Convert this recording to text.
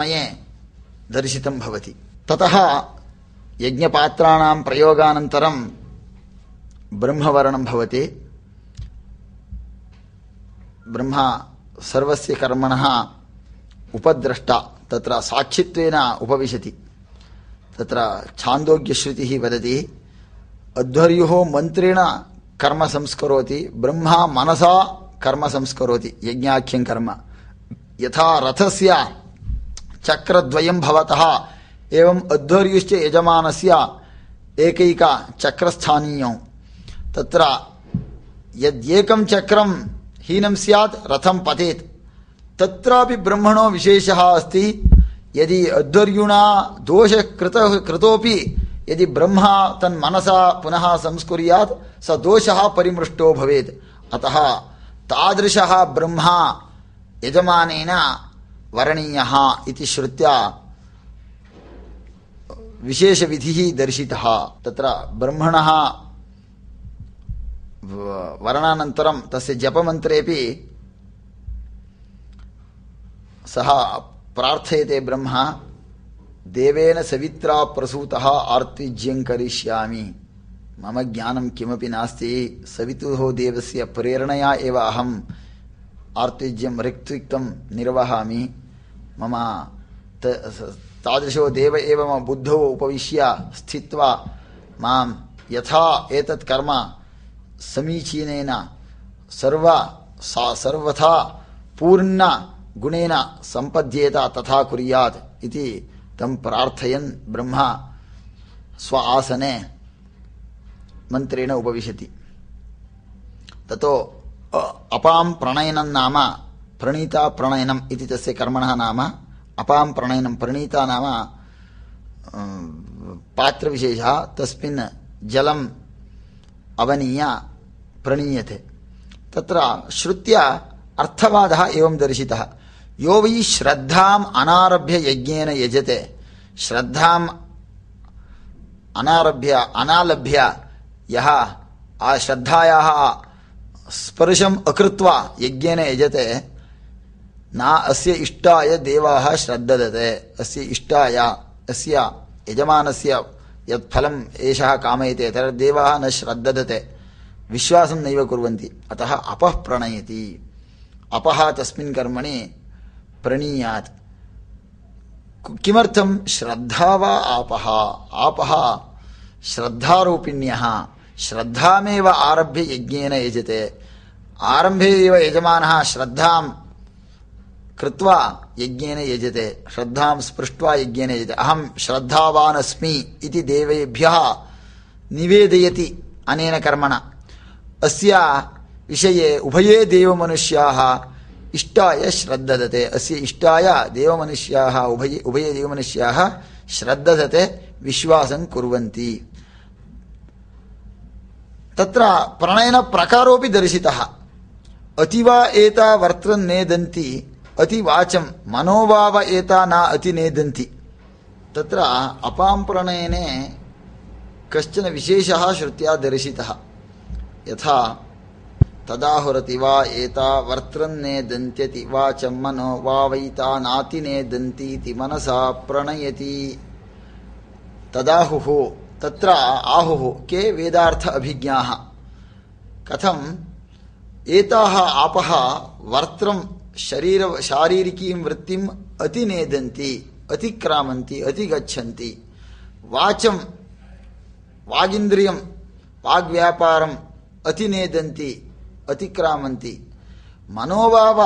समये दर्शितं भवति। ततः यज्ञपात्राणां प्रयोगानन्तरं ब्रह्मवर्णं भवति। ब्रह्मा सर्वस्य कर्मणः उपद्रष्टा, तत्र साक्षित्वेन उपविशति। तत्र छान्दोग्यश्रुतिः वदति, अध्वर्युः मन्त्रेण कर्म संस्करोति, ब्रह्मा मनसा कर्म संस्करोति, यज्ञाख्यं कर्म। यथा रथस्य चक्रद्वयं भवतः। एवम् अध्वर्युश्च यजमानस्य एकैक चक्रस्थानीयौ। तत्र यद्येकं चक्रं हीनं स्यात्, रथं पतेत्। तत्रापि ब्रह्मणो विशेषः अस्ति। यदि अध्वर्युणा दोषः कृतः यदि ब्रह्मा तन्मनसा पुनः संस्कुर्यात्, स दोषः परिमृष्टो भवेत्। अतः तादृशः ब्रह्मा यजमानेन वरणीयः इति श्रुत्या विशेषविधिः दर्शितः। तत्र ब्रह्मणः वरणानन्तरं तस्य जपमन्त्रेपि सः प्रार्थयते ब्रह्मा, देवेन सवित्रा प्रसूतः आर्तिज्यं करिष्यामि। मम ज्ञानं किमपि नास्ति। सवितुः देवस्य प्रेरणया एव अहम् आर्तिज्यं ऋक्त्विक्तं निर्वहामि। मम तादृशो देव एव मम बुद्धौ उपविश्य स्थित्वा माँ यथा एतत् कर्म समीचीनेन सर्व सर्वथा पूर्णगुणेन सम्पद्येत तथा कुर्यात् इति तं प्रार्थयन् ब्रह्मा स्व आसने मन्त्रेण उपविशति। ततो अपां प्रणयनं नाम प्रणीता प्रणयनम् इति तस्य कर्मणः नाम। अपां प्रणयनं प्रणीता नाम पात्रविशेषः। तस्मिन् जलम् अवनीय, प्रणीयते। तत्र श्रुत्या अर्थवादः एवं दर्शितः। यो वै श्रद्धाम् अनारभ्य यज्ञेन यजते। श्रद्धाम् अनारभ्य, अनालभ्य यः श्रद्धायाः स्पर्शम् अकृत्वा यज्ञेन यजते। न अस्य इष्टाय देवाः श्रद्ददते अस्य इष्टाय अस्य यजमानस्य यत् फलम् एषः कामयते तद्देवाः न श्रद्ददते विश्वासं नैव कुर्वन्ति अतः अपः प्रणयति अपः तस्मिन् कर्मणि प्रणीयात् किमर्थं श्रद्धा वा आपः आपः श्रद्धारूपिण्यः श्रद्धामेव आरभ्य यज्ञेन यजते आरम्भे एव यजमानः श्रद्धां कृत्वा यज्ञेन यजते, श्रद्धां स्पृष्ट्वा यज्ञेन यजते। अहं श्रद्धावान् अस्मि इति देवेभ्यः निवेदयति अनेन कर्मणा। अस्य विषये उभये देवमनुष्याः इष्टाय श्रद्ददते अस्य इष्टाय देवमनुष्याः उभये उभये देवमनुष्याः श्रद्ददते विश्वासं कुर्वन्ति। तत्र प्रणयनप्रकारोऽपि दर्शितः। अतिवा एता वर्त्रन् नेदन्ति। अतिवाचं मनोभाव एता न अतिनेदन्ति। तत्र अपां प्रणयने कश्चन विशेषः श्रुत्या दर्शितः। यथा, तदाहुरति वा एता वर्त्रन्नेदन्त्यति वाचं मनो वावैता नातिनेदन्तीति मनसा प्रणयति। तदाहुः, तत्र आहुः, के वेदार्थ अभिज्ञाः? कथम्? एताः आपः वर्त्रं शरीर शारीरिकीं वृत्तिम् अतिनेदन्ति अतिक्रामन्ति अतिगच्छन्ति। वाचं वागिन्द्रियं वाग्व्यापारम् अतिनेदन्ति अतिक्रामन्ति। मनोभाव